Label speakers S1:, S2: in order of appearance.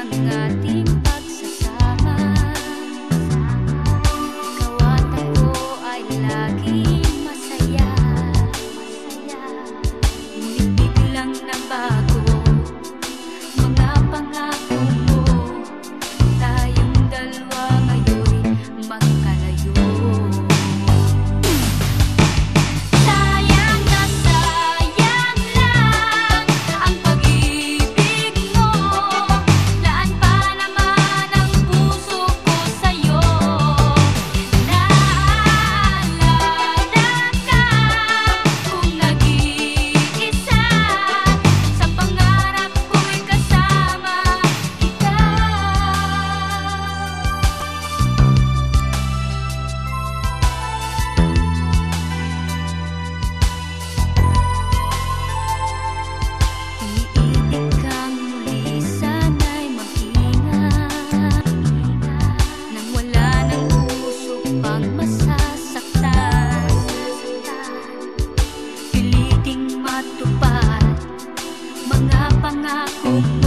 S1: 啊，的。lang ako